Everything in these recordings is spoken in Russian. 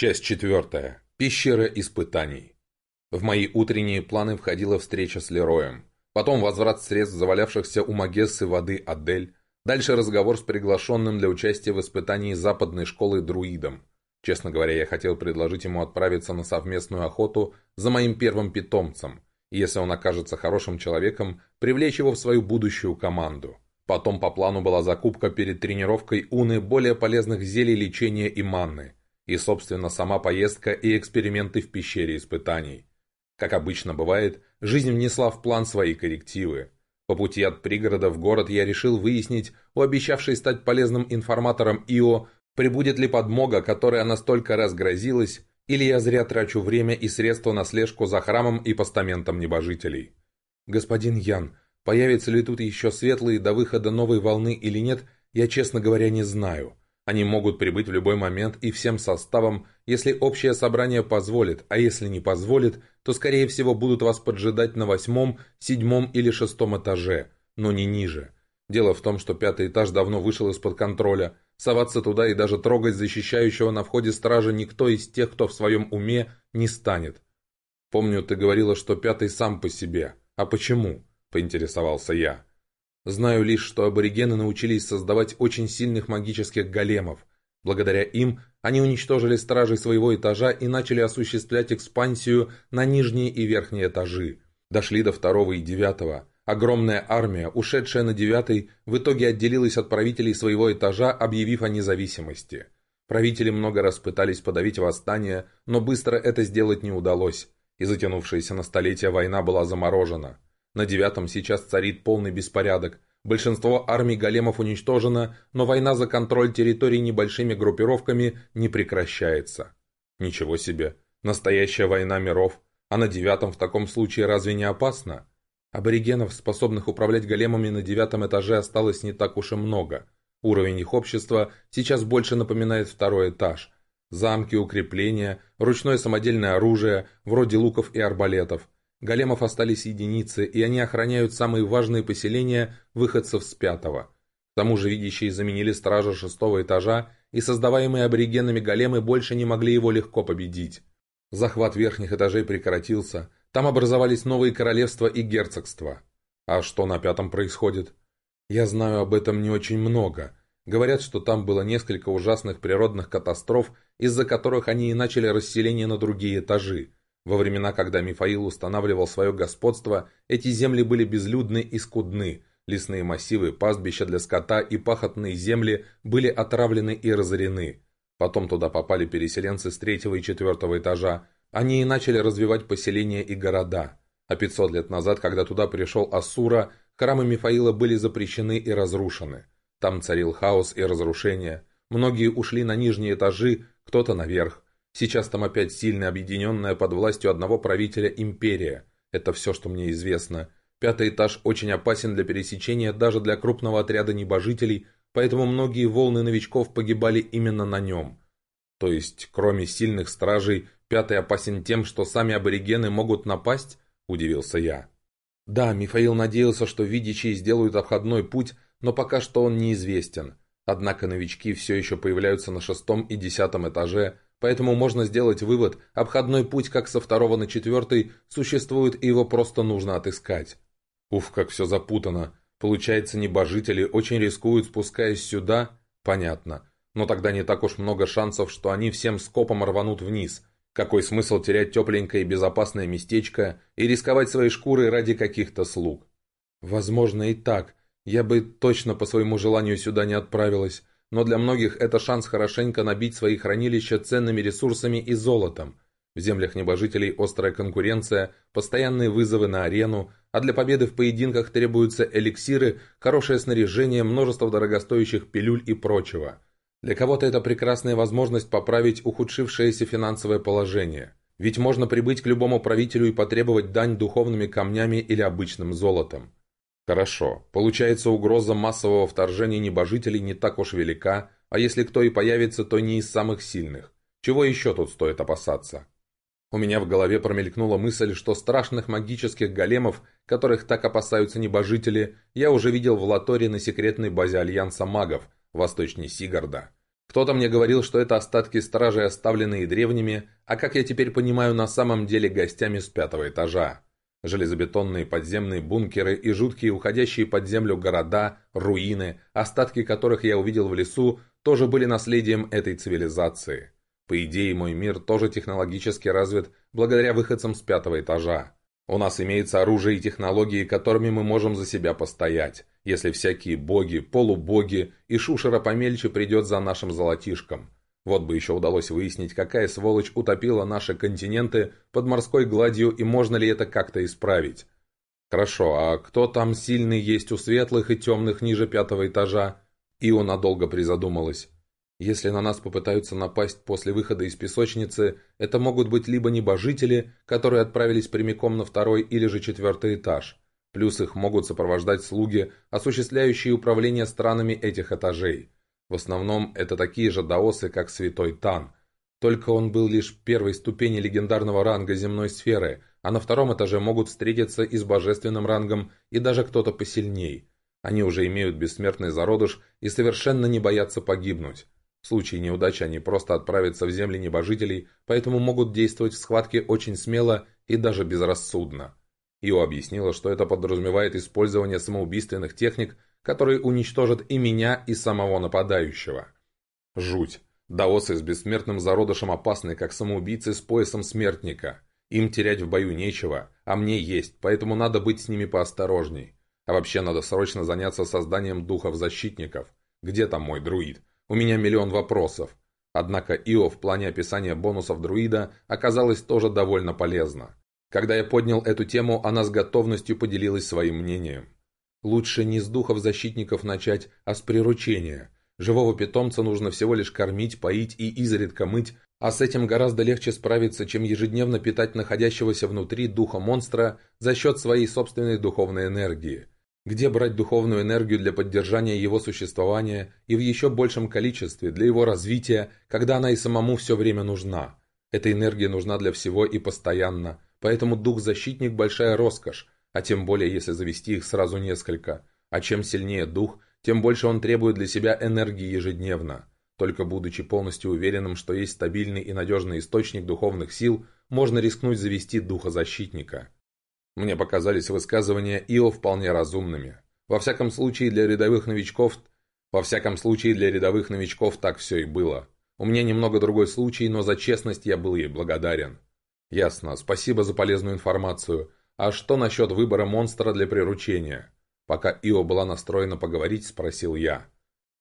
Часть четвертая. Пещера испытаний. В мои утренние планы входила встреча с Лероем. Потом возврат средств завалявшихся у Магессы воды Адель. Дальше разговор с приглашенным для участия в испытании западной школы друидом. Честно говоря, я хотел предложить ему отправиться на совместную охоту за моим первым питомцем. И если он окажется хорошим человеком, привлечь его в свою будущую команду. Потом по плану была закупка перед тренировкой Уны более полезных зелий лечения и манны – и, собственно, сама поездка и эксперименты в пещере испытаний. Как обычно бывает, жизнь внесла в план свои коррективы. По пути от пригорода в город я решил выяснить у обещавшей стать полезным информатором Ио, прибудет ли подмога, которая настолько разгрозилась, или я зря трачу время и средства на слежку за храмом и постаментом небожителей. «Господин Ян, появятся ли тут еще светлые до выхода новой волны или нет, я, честно говоря, не знаю. Они могут прибыть в любой момент и всем составом, если общее собрание позволит, а если не позволит, то скорее всего будут вас поджидать на восьмом, седьмом или шестом этаже, но не ниже. Дело в том, что пятый этаж давно вышел из-под контроля. Соваться туда и даже трогать защищающего на входе стража никто из тех, кто в своем уме, не станет. «Помню, ты говорила, что пятый сам по себе. А почему?» – поинтересовался я. Знаю лишь, что аборигены научились создавать очень сильных магических големов. Благодаря им они уничтожили стражей своего этажа и начали осуществлять экспансию на нижние и верхние этажи. Дошли до второго и девятого. Огромная армия, ушедшая на девятый, в итоге отделилась от правителей своего этажа, объявив о независимости. Правители много раз пытались подавить восстание, но быстро это сделать не удалось, и затянувшаяся на столетия война была заморожена. На девятом сейчас царит полный беспорядок. Большинство армий големов уничтожено, но война за контроль территорий небольшими группировками не прекращается. Ничего себе. Настоящая война миров. А на девятом в таком случае разве не опасно? Аборигенов, способных управлять големами на девятом этаже, осталось не так уж и много. Уровень их общества сейчас больше напоминает второй этаж. Замки, укрепления, ручное самодельное оружие, вроде луков и арбалетов – Големов остались единицы, и они охраняют самые важные поселения выходцев с пятого. К тому же видящие заменили стража шестого этажа, и создаваемые аборигенами големы больше не могли его легко победить. Захват верхних этажей прекратился, там образовались новые королевства и герцогства. А что на пятом происходит? Я знаю об этом не очень много. Говорят, что там было несколько ужасных природных катастроф, из-за которых они и начали расселение на другие этажи. Во времена, когда Мифаил устанавливал свое господство, эти земли были безлюдны и скудны, лесные массивы, пастбища для скота и пахотные земли были отравлены и разорены. Потом туда попали переселенцы с третьего и четвертого этажа, они и начали развивать поселения и города. А 500 лет назад, когда туда пришел Ассура, храмы Мифаила были запрещены и разрушены. Там царил хаос и разрушение. Многие ушли на нижние этажи, кто-то наверх. Сейчас там опять сильно объединенная под властью одного правителя империя. Это все, что мне известно. Пятый этаж очень опасен для пересечения даже для крупного отряда небожителей, поэтому многие волны новичков погибали именно на нем. То есть, кроме сильных стражей, пятый опасен тем, что сами аборигены могут напасть? Удивился я. Да, Михаил надеялся, что видящие сделают обходной путь, но пока что он неизвестен. Однако новички все еще появляются на шестом и десятом этаже, Поэтому можно сделать вывод, обходной путь как со второго на четвертый существует и его просто нужно отыскать. Уф, как все запутано. Получается, небожители очень рискуют, спускаясь сюда? Понятно. Но тогда не так уж много шансов, что они всем скопом рванут вниз. Какой смысл терять тепленькое и безопасное местечко и рисковать своей шкурой ради каких-то слуг? Возможно и так. Я бы точно по своему желанию сюда не отправилась но для многих это шанс хорошенько набить свои хранилища ценными ресурсами и золотом. В землях небожителей острая конкуренция, постоянные вызовы на арену, а для победы в поединках требуются эликсиры, хорошее снаряжение, множество дорогостоящих пилюль и прочего. Для кого-то это прекрасная возможность поправить ухудшившееся финансовое положение. Ведь можно прибыть к любому правителю и потребовать дань духовными камнями или обычным золотом. Хорошо. Получается, угроза массового вторжения небожителей не так уж велика, а если кто и появится, то не из самых сильных. Чего еще тут стоит опасаться? У меня в голове промелькнула мысль, что страшных магических големов, которых так опасаются небожители, я уже видел в Латоре на секретной базе Альянса магов, восточнее Сигарда. Кто-то мне говорил, что это остатки стражей, оставленные древними, а как я теперь понимаю, на самом деле гостями с пятого этажа. Железобетонные подземные бункеры и жуткие уходящие под землю города, руины, остатки которых я увидел в лесу, тоже были наследием этой цивилизации. По идее, мой мир тоже технологически развит благодаря выходцам с пятого этажа. У нас имеется оружие и технологии, которыми мы можем за себя постоять, если всякие боги, полубоги и шушера помельче придет за нашим золотишком. Вот бы еще удалось выяснить, какая сволочь утопила наши континенты под морской гладью и можно ли это как-то исправить. Хорошо, а кто там сильный есть у светлых и темных ниже пятого этажа? Ио надолго призадумалась. Если на нас попытаются напасть после выхода из песочницы, это могут быть либо небожители, которые отправились прямиком на второй или же четвертый этаж. Плюс их могут сопровождать слуги, осуществляющие управление странами этих этажей. В основном это такие же даосы, как Святой Тан. Только он был лишь первой ступени легендарного ранга земной сферы, а на втором этаже могут встретиться и с божественным рангом, и даже кто-то посильней. Они уже имеют бессмертный зародыш и совершенно не боятся погибнуть. В случае неудачи они просто отправятся в земли небожителей, поэтому могут действовать в схватке очень смело и даже безрассудно. Ио объяснила, что это подразумевает использование самоубийственных техник, которые уничтожат и меня, и самого нападающего. Жуть. Даосы с бессмертным зародышем опасны, как самоубийцы с поясом смертника. Им терять в бою нечего, а мне есть, поэтому надо быть с ними поосторожней. А вообще надо срочно заняться созданием духов-защитников. Где там мой друид? У меня миллион вопросов. Однако Ио в плане описания бонусов друида оказалось тоже довольно полезно. Когда я поднял эту тему, она с готовностью поделилась своим мнением. Лучше не с духов-защитников начать, а с приручения. Живого питомца нужно всего лишь кормить, поить и изредка мыть, а с этим гораздо легче справиться, чем ежедневно питать находящегося внутри духа монстра за счет своей собственной духовной энергии. Где брать духовную энергию для поддержания его существования и в еще большем количестве для его развития, когда она и самому все время нужна? Эта энергия нужна для всего и постоянно, поэтому дух-защитник – большая роскошь, а тем более если завести их сразу несколько. А чем сильнее дух, тем больше он требует для себя энергии ежедневно. Только будучи полностью уверенным, что есть стабильный и надежный источник духовных сил, можно рискнуть завести духа-защитника. Мне показались высказывания Ио вполне разумными. Во всяком случае для рядовых новичков... Во всяком случае для рядовых новичков так все и было. У меня немного другой случай, но за честность я был ей благодарен. Ясно, спасибо за полезную информацию. А что насчет выбора монстра для приручения? Пока Ио была настроена поговорить, спросил я.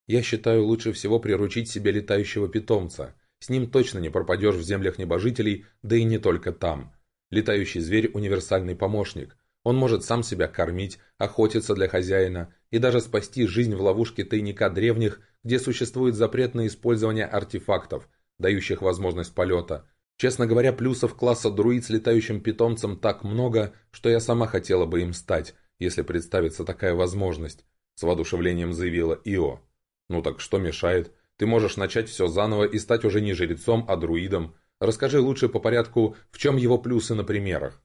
Я считаю, лучше всего приручить себе летающего питомца. С ним точно не пропадешь в землях небожителей, да и не только там. Летающий зверь – универсальный помощник. Он может сам себя кормить, охотиться для хозяина и даже спасти жизнь в ловушке тайника древних, где существует запрет на использование артефактов, дающих возможность полета. Честно говоря, плюсов класса друид с летающим питомцем так много, что я сама хотела бы им стать, если представится такая возможность, с воодушевлением заявила Ио. Ну так что мешает? Ты можешь начать все заново и стать уже не жрецом, а друидом. Расскажи лучше по порядку, в чем его плюсы на примерах.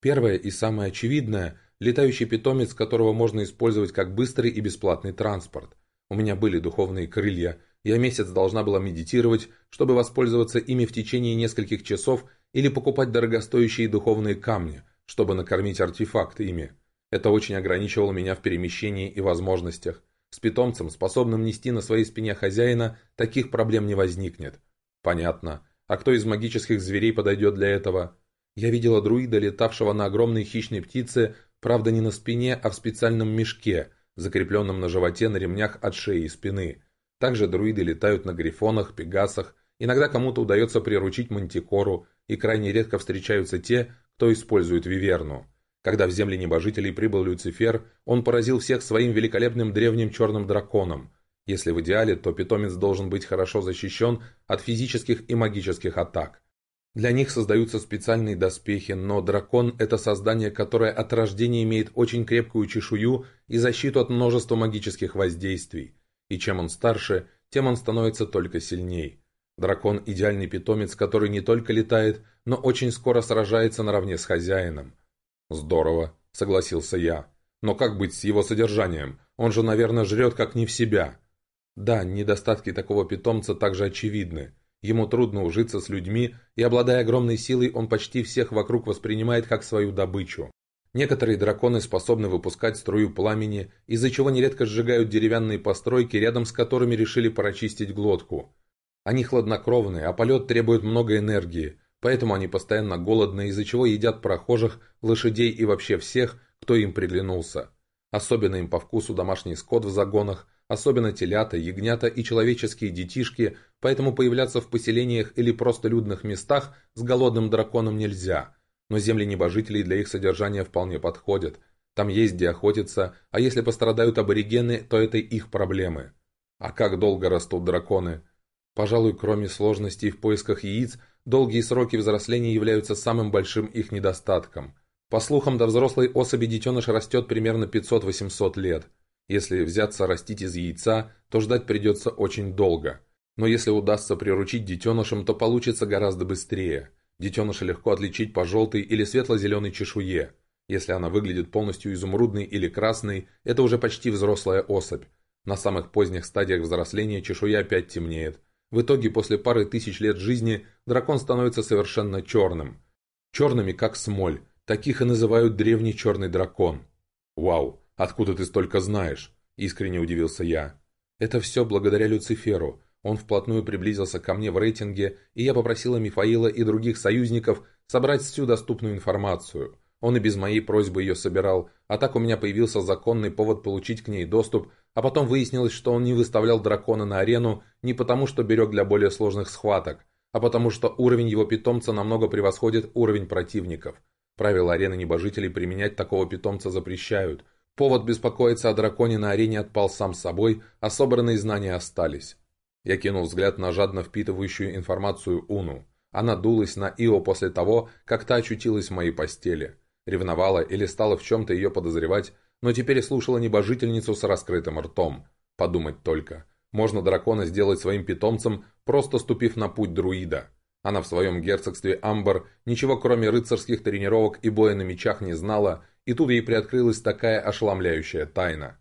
Первое и самое очевидное – летающий питомец, которого можно использовать как быстрый и бесплатный транспорт. У меня были духовные крылья. Я месяц должна была медитировать, чтобы воспользоваться ими в течение нескольких часов или покупать дорогостоящие духовные камни, чтобы накормить артефакты ими. Это очень ограничивало меня в перемещении и возможностях. С питомцем, способным нести на своей спине хозяина, таких проблем не возникнет. Понятно. А кто из магических зверей подойдет для этого? Я видела друида, летавшего на огромной хищной птице, правда не на спине, а в специальном мешке, закрепленном на животе на ремнях от шеи и спины. Также друиды летают на грифонах, пегасах, иногда кому-то удается приручить мантикору, и крайне редко встречаются те, кто использует виверну. Когда в земли небожителей прибыл Люцифер, он поразил всех своим великолепным древним черным драконом – если в идеале, то питомец должен быть хорошо защищен от физических и магических атак. Для них создаются специальные доспехи, но дракон – это создание, которое от рождения имеет очень крепкую чешую и защиту от множества магических воздействий. И чем он старше, тем он становится только сильней. Дракон – идеальный питомец, который не только летает, но очень скоро сражается наравне с хозяином. «Здорово», – согласился я. «Но как быть с его содержанием? Он же, наверное, жрет как не в себя». Да, недостатки такого питомца также очевидны. Ему трудно ужиться с людьми, и обладая огромной силой, он почти всех вокруг воспринимает как свою добычу. Некоторые драконы способны выпускать струю пламени, из-за чего нередко сжигают деревянные постройки, рядом с которыми решили прочистить глотку. Они хладнокровны, а полет требует много энергии, поэтому они постоянно голодны, из-за чего едят прохожих, лошадей и вообще всех, кто им приглянулся. Особенно им по вкусу домашний скот в загонах, особенно телята, ягнята и человеческие детишки, поэтому появляться в поселениях или просто людных местах с голодным драконом нельзя. Но земли небожителей для их содержания вполне подходят. Там есть где охотиться, а если пострадают аборигены, то это их проблемы. А как долго растут драконы? Пожалуй, кроме сложностей в поисках яиц, долгие сроки взросления являются самым большим их недостатком. По слухам, до взрослой особи детеныш растет примерно 500-800 лет. Если взяться растить из яйца, то ждать придется очень долго. Но если удастся приручить детенышем, то получится гораздо быстрее. Детеныша легко отличить по желтой или светло-зеленой чешуе. Если она выглядит полностью изумрудной или красной, это уже почти взрослая особь. На самых поздних стадиях взросления чешуя опять темнеет, в итоге, после пары тысяч лет жизни, дракон становится совершенно черным. Черными, как смоль. Таких и называют древний черный дракон. «Вау, откуда ты столько знаешь?» – искренне удивился я. «Это все благодаря Люциферу. Он вплотную приблизился ко мне в рейтинге, и я попросила Мифаила и других союзников собрать всю доступную информацию. Он и без моей просьбы ее собирал, а так у меня появился законный повод получить к ней доступ, а потом выяснилось, что он не выставлял дракона на арену не потому, что берег для более сложных схваток, а потому что уровень его питомца намного превосходит уровень противников. Правила арены небожителей применять такого питомца запрещают. Повод беспокоиться о драконе на арене отпал сам собой, а собранные знания остались. Я кинул взгляд на жадно впитывающую информацию Уну. Она дулась на Ио после того, как та очутилась в моей постели. Ревновала или стала в чем-то ее подозревать, но теперь слушала небожительницу с раскрытым ртом. Подумать только. Можно дракона сделать своим питомцем, просто ступив на путь друида. Она в своем герцогстве Амбар ничего кроме рыцарских тренировок и боя на мечах не знала, и тут ей приоткрылась такая ошеломляющая тайна.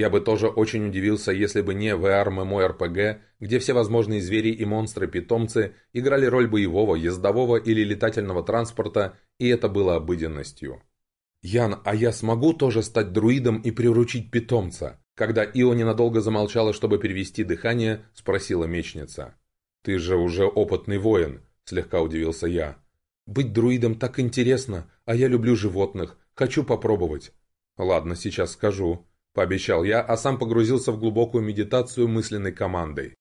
Я бы тоже очень удивился, если бы не VR MMORPG, где все возможные звери и монстры-питомцы играли роль боевого, ездового или летательного транспорта, и это было обыденностью. «Ян, а я смогу тоже стать друидом и приручить питомца?» Когда Ио ненадолго замолчала, чтобы перевести дыхание, спросила мечница. «Ты же уже опытный воин», – слегка удивился я. «Быть друидом так интересно, а я люблю животных. Хочу попробовать». «Ладно, сейчас скажу», – пообещал я, а сам погрузился в глубокую медитацию мысленной командой.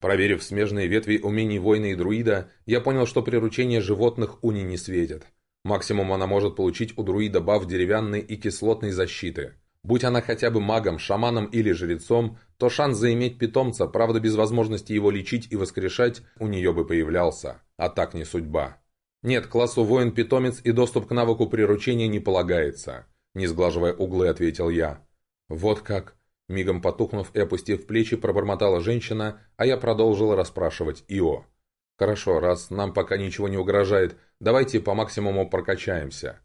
Проверив смежные ветви умений воина и друида, я понял, что приручение животных уни не светит. Максимум она может получить у друида баф деревянной и кислотной защиты. Будь она хотя бы магом, шаманом или жрецом, то шанс заиметь питомца, правда без возможности его лечить и воскрешать, у нее бы появлялся. А так не судьба. Нет, классу воин-питомец и доступ к навыку приручения не полагается. Не сглаживая углы, ответил я. Вот как. Мигом потухнув и опустив плечи, пробормотала женщина, а я продолжил расспрашивать Ио. «Хорошо, раз нам пока ничего не угрожает, давайте по максимуму прокачаемся».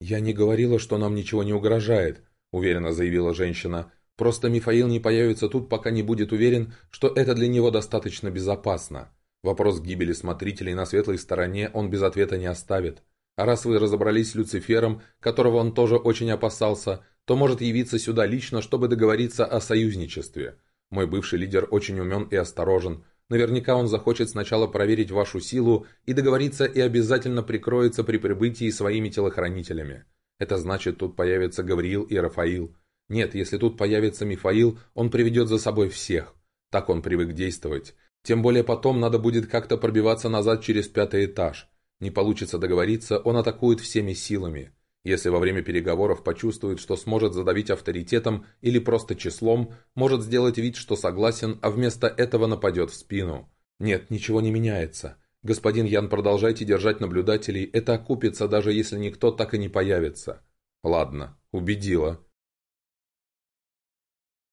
«Я не говорила, что нам ничего не угрожает», – уверенно заявила женщина. «Просто Мифаил не появится тут, пока не будет уверен, что это для него достаточно безопасно. Вопрос гибели смотрителей на светлой стороне он без ответа не оставит. А раз вы разобрались с Люцифером, которого он тоже очень опасался, то может явиться сюда лично, чтобы договориться о союзничестве. Мой бывший лидер очень умен и осторожен, Наверняка он захочет сначала проверить вашу силу и договориться и обязательно прикроется при прибытии своими телохранителями. Это значит, тут появятся Гавриил и Рафаил. Нет, если тут появится Мифаил, он приведет за собой всех. Так он привык действовать. Тем более потом надо будет как-то пробиваться назад через пятый этаж. Не получится договориться, он атакует всеми силами. Если во время переговоров почувствует, что сможет задавить авторитетом или просто числом, может сделать вид, что согласен, а вместо этого нападет в спину. Нет, ничего не меняется. Господин Ян, продолжайте держать наблюдателей, это окупится, даже если никто так и не появится. Ладно, убедила.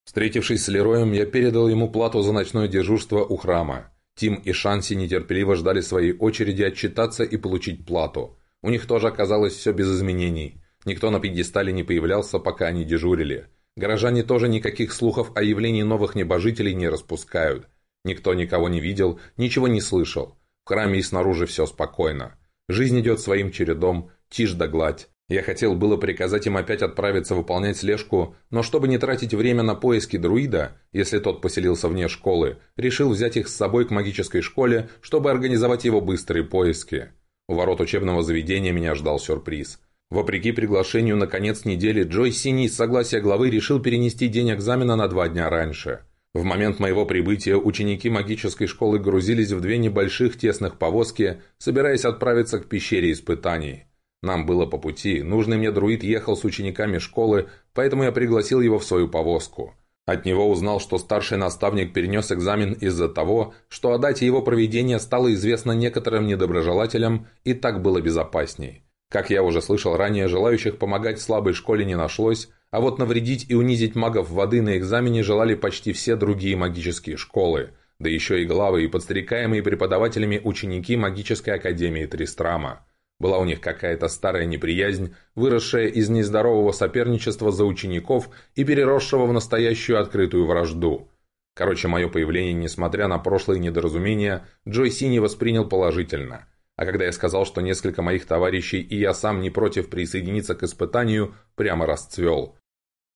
Встретившись с Лероем, я передал ему плату за ночное дежурство у храма. Тим и Шанси нетерпеливо ждали своей очереди отчитаться и получить плату. У них тоже оказалось все без изменений. Никто на пьедестале не появлялся, пока они дежурили. Горожане тоже никаких слухов о явлении новых небожителей не распускают. Никто никого не видел, ничего не слышал. В храме и снаружи все спокойно. Жизнь идет своим чередом, тишь да гладь. Я хотел было приказать им опять отправиться выполнять слежку, но чтобы не тратить время на поиски друида, если тот поселился вне школы, решил взять их с собой к магической школе, чтобы организовать его быстрые поиски. У ворот учебного заведения меня ждал сюрприз. Вопреки приглашению на конец недели, Джой Синий с согласия главы решил перенести день экзамена на два дня раньше. В момент моего прибытия ученики магической школы грузились в две небольших тесных повозки, собираясь отправиться к пещере испытаний. Нам было по пути, нужный мне друид ехал с учениками школы, поэтому я пригласил его в свою повозку. От него узнал, что старший наставник перенес экзамен из-за того, что о дате его проведения стало известно некоторым недоброжелателям, и так было безопасней. Как я уже слышал ранее, желающих помогать слабой школе не нашлось, а вот навредить и унизить магов воды на экзамене желали почти все другие магические школы, да еще и главы и подстрекаемые преподавателями ученики магической академии Тристрама. Была у них какая-то старая неприязнь, выросшая из нездорового соперничества за учеников и переросшего в настоящую открытую вражду. Короче, мое появление, несмотря на прошлые недоразумения, Джой Сини воспринял положительно. А когда я сказал, что несколько моих товарищей и я сам не против присоединиться к испытанию, прямо расцвел.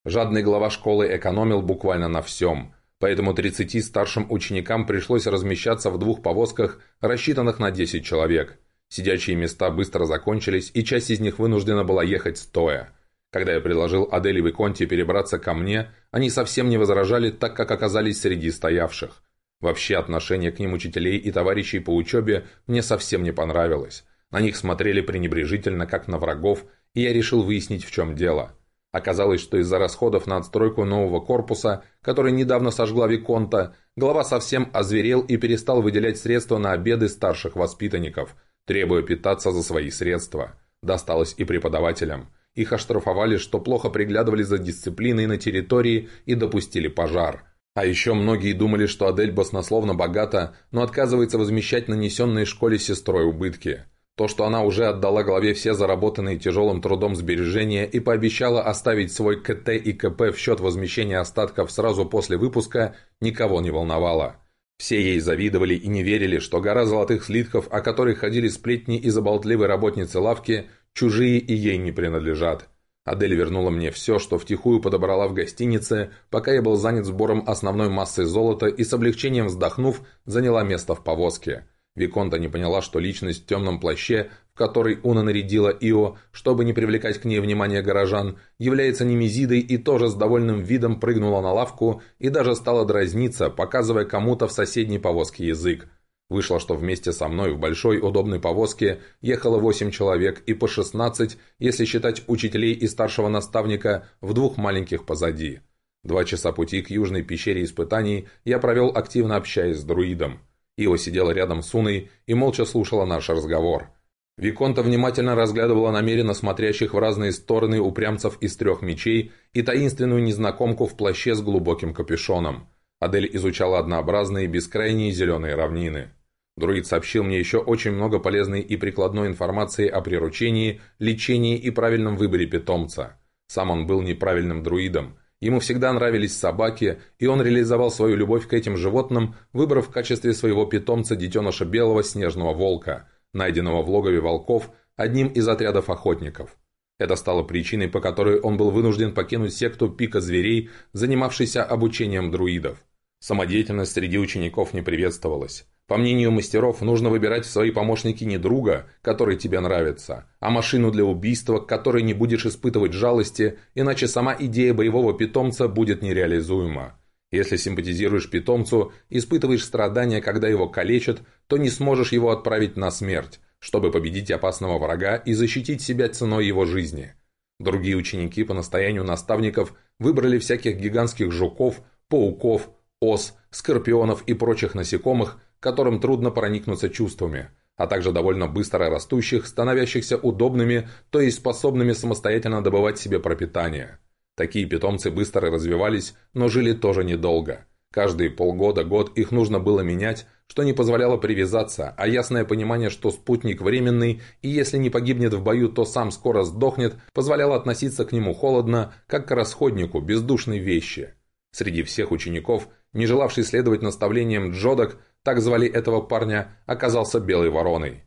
Жадный глава школы экономил буквально на всем, поэтому 30 старшим ученикам пришлось размещаться в двух повозках, рассчитанных на 10 человек – Сидячие места быстро закончились, и часть из них вынуждена была ехать стоя. Когда я предложил Адель и Виконти перебраться ко мне, они совсем не возражали, так как оказались среди стоявших. Вообще отношение к ним учителей и товарищей по учебе мне совсем не понравилось. На них смотрели пренебрежительно, как на врагов, и я решил выяснить, в чем дело. Оказалось, что из-за расходов на отстройку нового корпуса, который недавно сожгла Виконта, глава совсем озверел и перестал выделять средства на обеды старших воспитанников – требуя питаться за свои средства. Досталось и преподавателям. Их оштрафовали, что плохо приглядывали за дисциплиной на территории и допустили пожар. А еще многие думали, что Адель баснословно богата, но отказывается возмещать нанесенные школе сестрой убытки. То, что она уже отдала главе все заработанные тяжелым трудом сбережения и пообещала оставить свой КТ и КП в счет возмещения остатков сразу после выпуска, никого не волновало. Все ей завидовали и не верили, что гора золотых слитков, о которых ходили сплетни из-за болтливой работницы лавки, чужие и ей не принадлежат. Адель вернула мне все, что втихую подобрала в гостинице, пока я был занят сбором основной массы золота и с облегчением вздохнув, заняла место в повозке. Виконта не поняла, что личность в темном плаще, который Уна нарядила Ио, чтобы не привлекать к ней внимание горожан, является немезидой и тоже с довольным видом прыгнула на лавку и даже стала дразниться, показывая кому-то в соседней повозке язык. Вышло, что вместе со мной в большой удобной повозке ехало восемь человек и по шестнадцать, если считать учителей и старшего наставника, в двух маленьких позади. Два часа пути к южной пещере испытаний я провел активно общаясь с друидом. Ива сидела рядом с Уной и молча слушала наш разговор. Виконта внимательно разглядывала намеренно смотрящих в разные стороны упрямцев из трех мечей и таинственную незнакомку в плаще с глубоким капюшоном. Адель изучала однообразные бескрайние зеленые равнины. Друид сообщил мне еще очень много полезной и прикладной информации о приручении, лечении и правильном выборе питомца. Сам он был неправильным друидом, Ему всегда нравились собаки, и он реализовал свою любовь к этим животным, выбрав в качестве своего питомца детеныша белого снежного волка, найденного в логове волков одним из отрядов охотников. Это стало причиной, по которой он был вынужден покинуть секту пика зверей, занимавшейся обучением друидов. Самодеятельность среди учеников не приветствовалась. По мнению мастеров, нужно выбирать в свои помощники не друга, который тебе нравится, а машину для убийства, к которой не будешь испытывать жалости, иначе сама идея боевого питомца будет нереализуема. Если симпатизируешь питомцу, испытываешь страдания, когда его калечат, то не сможешь его отправить на смерть, чтобы победить опасного врага и защитить себя ценой его жизни. Другие ученики по настоянию наставников выбрали всяких гигантских жуков, пауков, ос, скорпионов и прочих насекомых, которым трудно проникнуться чувствами, а также довольно быстро растущих, становящихся удобными, то есть способными самостоятельно добывать себе пропитание. Такие питомцы быстро развивались, но жили тоже недолго. Каждые полгода-год их нужно было менять, что не позволяло привязаться, а ясное понимание, что спутник временный, и если не погибнет в бою, то сам скоро сдохнет, позволяло относиться к нему холодно, как к расходнику, бездушной вещи. Среди всех учеников, не желавший следовать наставлениям Джодок, так звали этого парня, оказался белой вороной.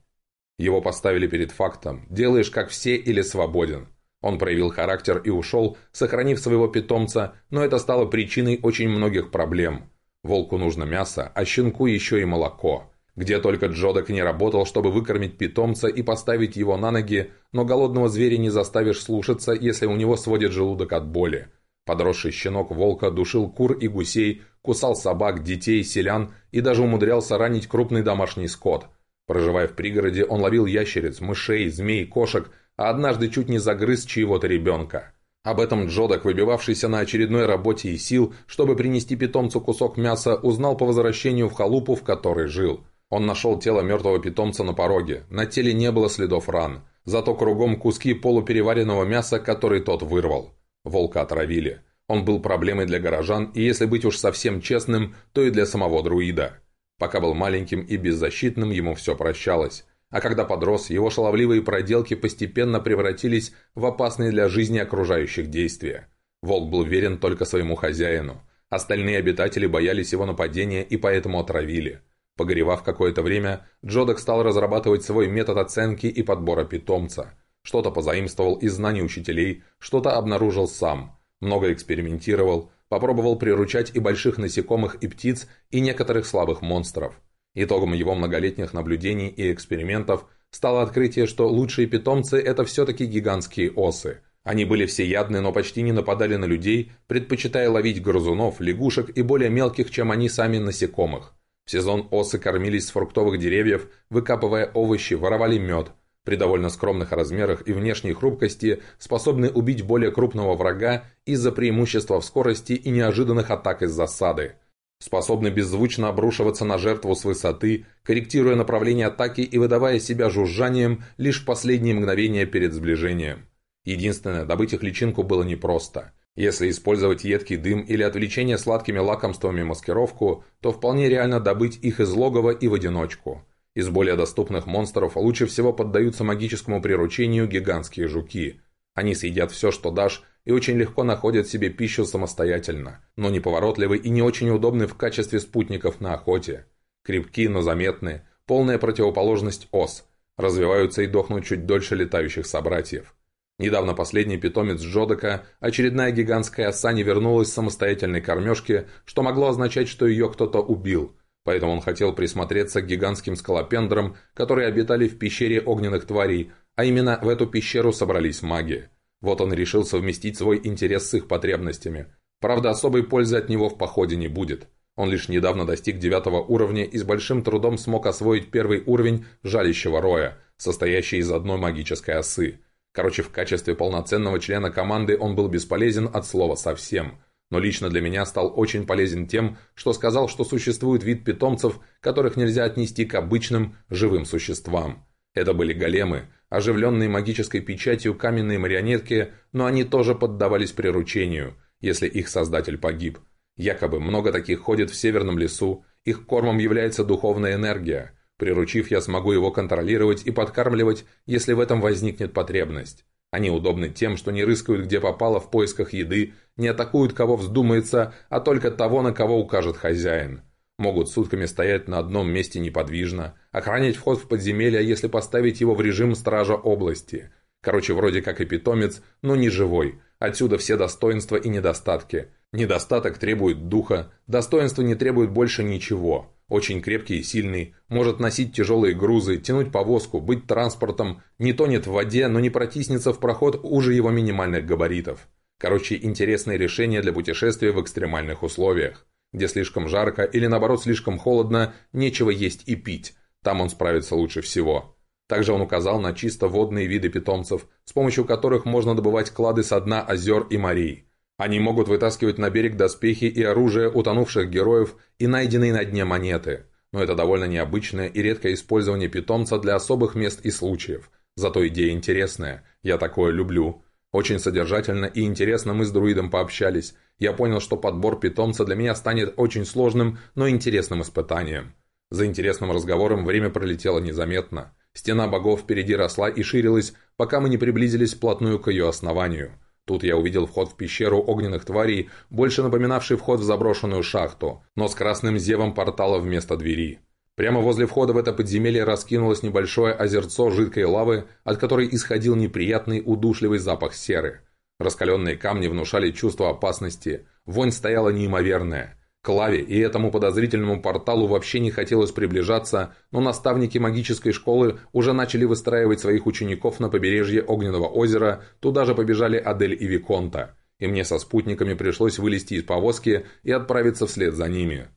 Его поставили перед фактом «делаешь как все или свободен». Он проявил характер и ушел, сохранив своего питомца, но это стало причиной очень многих проблем. Волку нужно мясо, а щенку еще и молоко. Где только Джодок не работал, чтобы выкормить питомца и поставить его на ноги, но голодного зверя не заставишь слушаться, если у него сводит желудок от боли. Подросший щенок волка душил кур и гусей, кусал собак, детей, селян и даже умудрялся ранить крупный домашний скот. Проживая в пригороде, он ловил ящериц, мышей, змей, кошек, а однажды чуть не загрыз чьего-то ребенка. Об этом Джодок, выбивавшийся на очередной работе и сил, чтобы принести питомцу кусок мяса, узнал по возвращению в халупу, в которой жил. Он нашел тело мертвого питомца на пороге. На теле не было следов ран. Зато кругом куски полупереваренного мяса, который тот вырвал. Волка отравили. Он был проблемой для горожан, и если быть уж совсем честным, то и для самого друида. Пока был маленьким и беззащитным, ему все прощалось. А когда подрос, его шаловливые проделки постепенно превратились в опасные для жизни окружающих действия. Волк был верен только своему хозяину. Остальные обитатели боялись его нападения и поэтому отравили. Погоревав какое-то время, Джодок стал разрабатывать свой метод оценки и подбора питомца – что-то позаимствовал из знаний учителей, что-то обнаружил сам. Много экспериментировал, попробовал приручать и больших насекомых и птиц, и некоторых слабых монстров. Итогом его многолетних наблюдений и экспериментов стало открытие, что лучшие питомцы – это все-таки гигантские осы. Они были всеядны, но почти не нападали на людей, предпочитая ловить грызунов, лягушек и более мелких, чем они сами, насекомых. В сезон осы кормились с фруктовых деревьев, выкапывая овощи, воровали мед – при довольно скромных размерах и внешней хрупкости способны убить более крупного врага из-за преимущества в скорости и неожиданных атак из засады. Способны беззвучно обрушиваться на жертву с высоты, корректируя направление атаки и выдавая себя жужжанием лишь в последние мгновения перед сближением. Единственное, добыть их личинку было непросто. Если использовать едкий дым или отвлечение сладкими лакомствами маскировку, то вполне реально добыть их из логова и в одиночку – из более доступных монстров лучше всего поддаются магическому приручению гигантские жуки. Они съедят все, что дашь, и очень легко находят себе пищу самостоятельно, но неповоротливы и не очень удобны в качестве спутников на охоте. Крепки, но заметны, полная противоположность ос. Развиваются и дохнут чуть дольше летающих собратьев. Недавно последний питомец Джодока, очередная гигантская оса не вернулась с самостоятельной кормежки, что могло означать, что ее кто-то убил – Поэтому он хотел присмотреться к гигантским скалопендрам, которые обитали в пещере огненных тварей, а именно в эту пещеру собрались маги. Вот он решил совместить свой интерес с их потребностями. Правда, особой пользы от него в походе не будет. Он лишь недавно достиг девятого уровня и с большим трудом смог освоить первый уровень жалящего роя, состоящий из одной магической осы. Короче, в качестве полноценного члена команды он был бесполезен от слова совсем – но лично для меня стал очень полезен тем, что сказал, что существует вид питомцев, которых нельзя отнести к обычным живым существам. Это были големы, оживленные магической печатью каменные марионетки, но они тоже поддавались приручению, если их создатель погиб. Якобы много таких ходит в северном лесу, их кормом является духовная энергия. Приручив, я смогу его контролировать и подкармливать, если в этом возникнет потребность. Они удобны тем, что не рыскают где попало в поисках еды, не атакуют кого вздумается, а только того, на кого укажет хозяин. Могут сутками стоять на одном месте неподвижно, охранять вход в подземелье, если поставить его в режим стража области. Короче, вроде как и питомец, но не живой. Отсюда все достоинства и недостатки. Недостаток требует духа, достоинство не требует больше ничего. Очень крепкий и сильный, может носить тяжелые грузы, тянуть повозку, быть транспортом, не тонет в воде, но не протиснется в проход уже его минимальных габаритов. Короче, интересное решение для путешествия в экстремальных условиях. Где слишком жарко или наоборот слишком холодно, нечего есть и пить. Там он справится лучше всего. Также он указал на чисто водные виды питомцев, с помощью которых можно добывать клады со дна озер и морей. Они могут вытаскивать на берег доспехи и оружие утонувших героев и найденные на дне монеты. Но это довольно необычное и редкое использование питомца для особых мест и случаев. Зато идея интересная. Я такое люблю. Очень содержательно и интересно мы с друидом пообщались. Я понял, что подбор питомца для меня станет очень сложным, но интересным испытанием. За интересным разговором время пролетело незаметно. Стена богов впереди росла и ширилась, пока мы не приблизились вплотную к ее основанию. Тут я увидел вход в пещеру огненных тварей, больше напоминавший вход в заброшенную шахту, но с красным зевом портала вместо двери. Прямо возле входа в это подземелье раскинулось небольшое озерцо жидкой лавы, от которой исходил неприятный удушливый запах серы. Раскаленные камни внушали чувство опасности, вонь стояла неимоверная. К лаве и этому подозрительному порталу вообще не хотелось приближаться, но наставники магической школы уже начали выстраивать своих учеников на побережье Огненного озера, туда же побежали Адель и Виконта. И мне со спутниками пришлось вылезти из повозки и отправиться вслед за ними.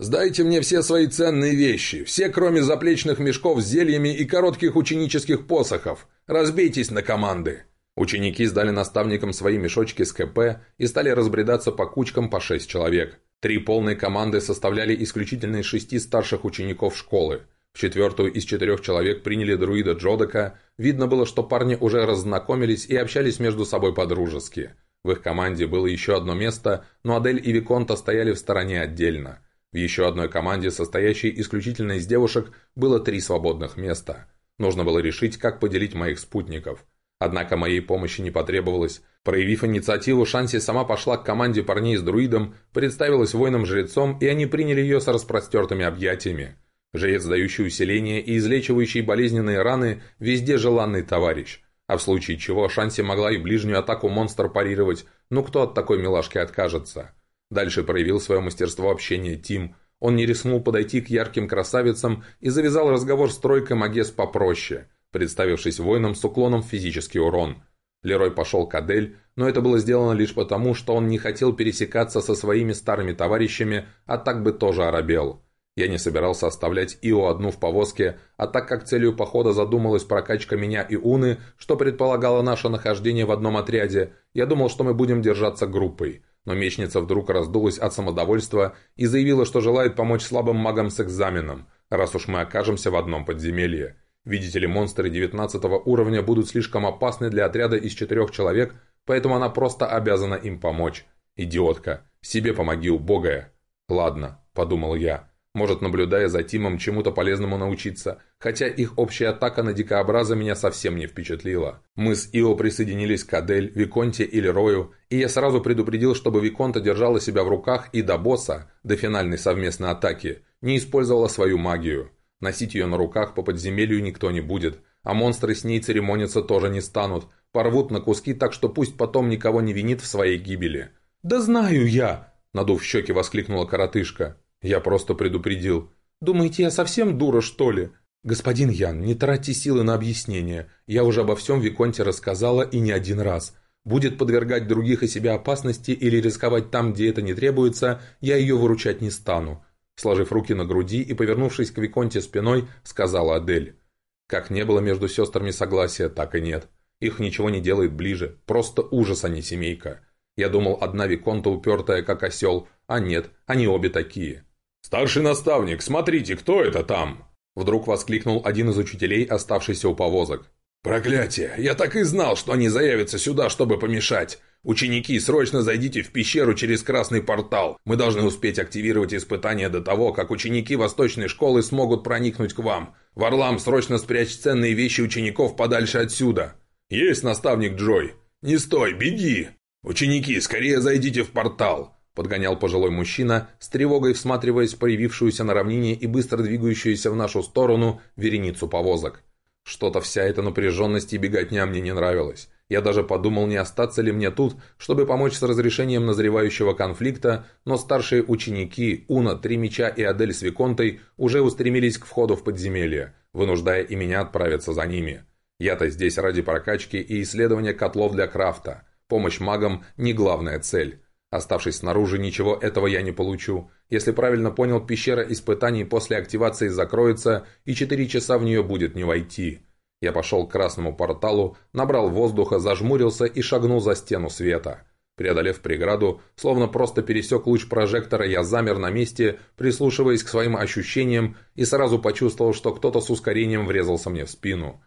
«Сдайте мне все свои ценные вещи, все кроме заплечных мешков с зельями и коротких ученических посохов. Разбейтесь на команды!» Ученики сдали наставникам свои мешочки с КП и стали разбредаться по кучкам по шесть человек. Три полные команды составляли исключительно из шести старших учеников школы. В четвертую из четырех человек приняли друида Джодека. Видно было, что парни уже разнакомились и общались между собой по-дружески. В их команде было еще одно место, но Адель и Виконта стояли в стороне отдельно. В еще одной команде, состоящей исключительно из девушек, было три свободных места. Нужно было решить, как поделить моих спутников. Однако моей помощи не потребовалось. Проявив инициативу, Шанси сама пошла к команде парней с друидом, представилась воином-жрецом, и они приняли ее с распростертыми объятиями. Жрец, дающий усиление и излечивающий болезненные раны, везде желанный товарищ. А в случае чего Шанси могла и ближнюю атаку монстр парировать, ну кто от такой милашки откажется? Дальше проявил свое мастерство общения Тим. Он не рискнул подойти к ярким красавицам и завязал разговор с тройкой Магес попроще, представившись воином с уклоном в физический урон – Лерой пошел к Адель, но это было сделано лишь потому, что он не хотел пересекаться со своими старыми товарищами, а так бы тоже оробел. Я не собирался оставлять Ио одну в повозке, а так как целью похода задумалась прокачка меня и Уны, что предполагало наше нахождение в одном отряде, я думал, что мы будем держаться группой. Но мечница вдруг раздулась от самодовольства и заявила, что желает помочь слабым магам с экзаменом, раз уж мы окажемся в одном подземелье. Видите ли, монстры 19 уровня будут слишком опасны для отряда из четырех человек, поэтому она просто обязана им помочь. Идиотка. Себе помоги, убогая. Ладно, подумал я. Может, наблюдая за Тимом, чему-то полезному научиться, хотя их общая атака на дикообраза меня совсем не впечатлила. Мы с Ио присоединились к Адель, Виконте или Рою, и я сразу предупредил, чтобы Виконта держала себя в руках и до босса, до финальной совместной атаки, не использовала свою магию. Носить ее на руках по подземелью никто не будет, а монстры с ней церемониться тоже не станут, порвут на куски так, что пусть потом никого не винит в своей гибели. «Да знаю я!» – надув щеки, воскликнула коротышка. Я просто предупредил. «Думаете, я совсем дура, что ли?» «Господин Ян, не тратьте силы на объяснение. Я уже обо всем Виконте рассказала и не один раз. Будет подвергать других и себя опасности или рисковать там, где это не требуется, я ее выручать не стану. Сложив руки на груди и повернувшись к Виконте спиной, сказала Адель. Как не было между сестрами согласия, так и нет. Их ничего не делает ближе. Просто ужас, а не семейка. Я думал, одна Виконта упертая, как осел, а нет, они обе такие. «Старший наставник, смотрите, кто это там?» Вдруг воскликнул один из учителей, оставшийся у повозок. «Проклятие! Я так и знал, что они заявятся сюда, чтобы помешать! Ученики, срочно зайдите в пещеру через красный портал. Мы должны успеть активировать испытания до того, как ученики восточной школы смогут проникнуть к вам. Варлам, срочно спрячь ценные вещи учеников подальше отсюда. Есть наставник Джой. Не стой, беги. Ученики, скорее зайдите в портал. Подгонял пожилой мужчина, с тревогой всматриваясь в появившуюся на равнине и быстро двигающуюся в нашу сторону вереницу повозок. Что-то вся эта напряженность и беготня мне не нравилась. Я даже подумал, не остаться ли мне тут, чтобы помочь с разрешением назревающего конфликта, но старшие ученики, Уна, Три Меча и Адель с Виконтой уже устремились к входу в подземелье, вынуждая и меня отправиться за ними. Я-то здесь ради прокачки и исследования котлов для крафта. Помощь магам – не главная цель. Оставшись снаружи, ничего этого я не получу. Если правильно понял, пещера испытаний после активации закроется, и 4 часа в нее будет не войти. Я пошел к красному порталу, набрал воздуха, зажмурился и шагнул за стену света. Преодолев преграду, словно просто пересек луч прожектора, я замер на месте, прислушиваясь к своим ощущениям, и сразу почувствовал, что кто-то с ускорением врезался мне в спину.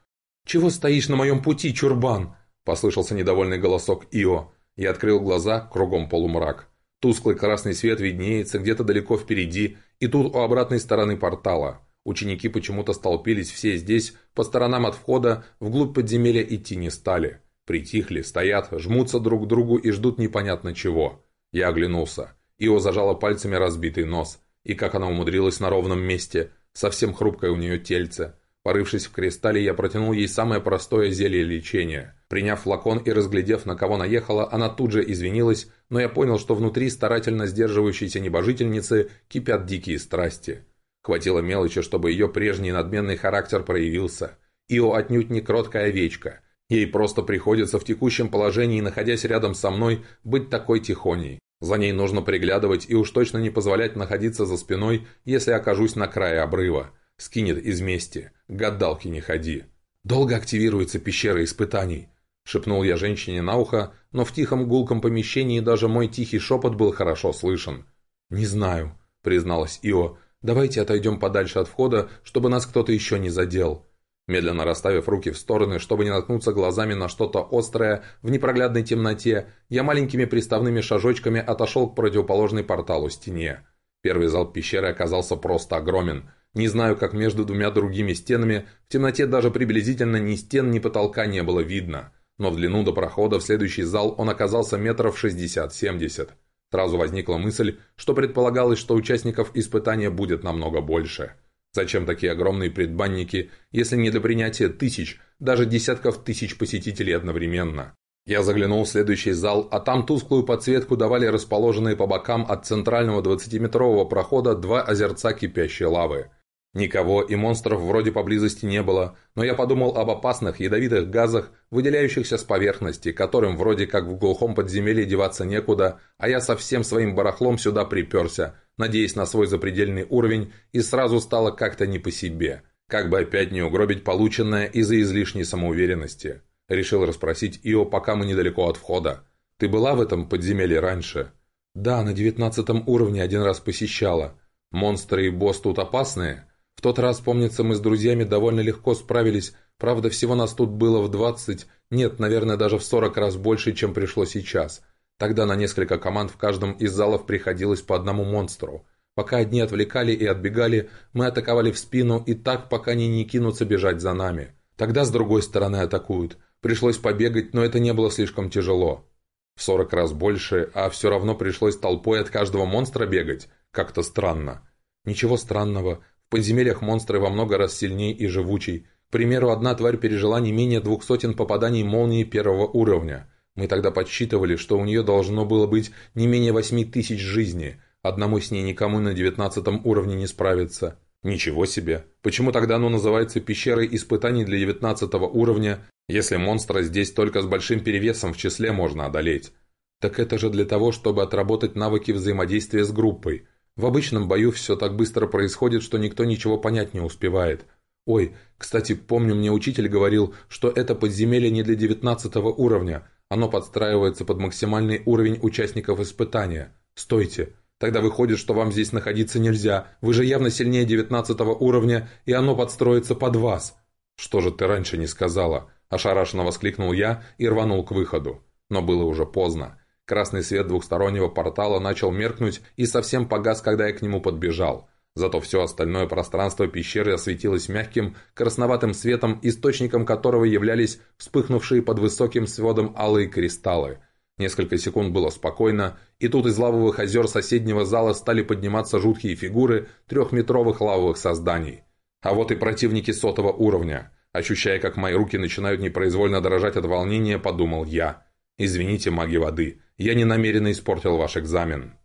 «Чего стоишь на моем пути, чурбан?» – послышался недовольный голосок Ио. Я открыл глаза, кругом полумрак. Тусклый красный свет виднеется где-то далеко впереди, И тут у обратной стороны портала. Ученики почему-то столпились все здесь, по сторонам от входа, вглубь подземелья идти не стали. Притихли, стоят, жмутся друг к другу и ждут непонятно чего. Я оглянулся. Ио зажала пальцами разбитый нос. И как она умудрилась на ровном месте, совсем хрупкое у нее тельце. Порывшись в кристалле, я протянул ей самое простое зелье лечения. Приняв флакон и разглядев, на кого наехала, она тут же извинилась, но я понял, что внутри старательно сдерживающейся небожительницы кипят дикие страсти. Хватило мелочи, чтобы ее прежний надменный характер проявился. Ио отнюдь не кроткая овечка. Ей просто приходится в текущем положении, находясь рядом со мной, быть такой тихоней. За ней нужно приглядывать и уж точно не позволять находиться за спиной, если окажусь на крае обрыва. Скинет из мести. Гадалки не ходи. Долго активируется пещера испытаний. Шепнул я женщине на ухо, но в тихом гулком помещении даже мой тихий шепот был хорошо слышен. «Не знаю», — призналась Ио. «Давайте отойдем подальше от входа, чтобы нас кто-то еще не задел». Медленно расставив руки в стороны, чтобы не наткнуться глазами на что-то острое в непроглядной темноте, я маленькими приставными шажочками отошел к противоположной порталу стене. Первый зал пещеры оказался просто огромен. Не знаю, как между двумя другими стенами, в темноте даже приблизительно ни стен, ни потолка не было видно. Но в длину до прохода в следующий зал он оказался метров 60-70. Сразу возникла мысль, что предполагалось, что участников испытания будет намного больше. Зачем такие огромные предбанники, если не для принятия тысяч, даже десятков тысяч посетителей одновременно? Я заглянул в следующий зал, а там тусклую подсветку давали расположенные по бокам от центрального 20-метрового прохода два озерца кипящей лавы. Никого и монстров вроде поблизости не было, но я подумал об опасных ядовитых газах, выделяющихся с поверхности, которым вроде как в глухом подземелье деваться некуда, а я со всем своим барахлом сюда приперся, надеясь на свой запредельный уровень, и сразу стало как-то не по себе. Как бы опять не угробить полученное из-за излишней самоуверенности. Решил расспросить Ио, пока мы недалеко от входа. «Ты была в этом подземелье раньше?» «Да, на девятнадцатом уровне один раз посещала. Монстры и босс тут опасные?» В тот раз, помнится, мы с друзьями довольно легко справились, правда, всего нас тут было в 20, нет, наверное, даже в 40 раз больше, чем пришло сейчас. Тогда на несколько команд в каждом из залов приходилось по одному монстру. Пока одни отвлекали и отбегали, мы атаковали в спину и так, пока они не кинутся бежать за нами. Тогда с другой стороны атакуют. Пришлось побегать, но это не было слишком тяжело. В 40 раз больше, а все равно пришлось толпой от каждого монстра бегать. Как-то странно. Ничего странного. В подземельях монстры во много раз сильнее и живучей. К примеру, одна тварь пережила не менее двух сотен попаданий молнии первого уровня. Мы тогда подсчитывали, что у нее должно было быть не менее восьми тысяч жизней. Одному с ней никому на девятнадцатом уровне не справиться. Ничего себе. Почему тогда оно называется пещерой испытаний для девятнадцатого уровня, если монстра здесь только с большим перевесом в числе можно одолеть? Так это же для того, чтобы отработать навыки взаимодействия с группой – в обычном бою все так быстро происходит, что никто ничего понять не успевает. Ой, кстати, помню, мне учитель говорил, что это подземелье не для девятнадцатого уровня. Оно подстраивается под максимальный уровень участников испытания. Стойте. Тогда выходит, что вам здесь находиться нельзя. Вы же явно сильнее девятнадцатого уровня, и оно подстроится под вас. Что же ты раньше не сказала? Ошарашенно воскликнул я и рванул к выходу. Но было уже поздно. Красный свет двухстороннего портала начал меркнуть и совсем погас, когда я к нему подбежал. Зато все остальное пространство пещеры осветилось мягким, красноватым светом, источником которого являлись вспыхнувшие под высоким сводом алые кристаллы. Несколько секунд было спокойно, и тут из лавовых озер соседнего зала стали подниматься жуткие фигуры трехметровых лавовых созданий. А вот и противники сотого уровня. Ощущая, как мои руки начинают непроизвольно дрожать от волнения, подумал я. «Извините, маги воды, я не намеренно испортил ваш экзамен».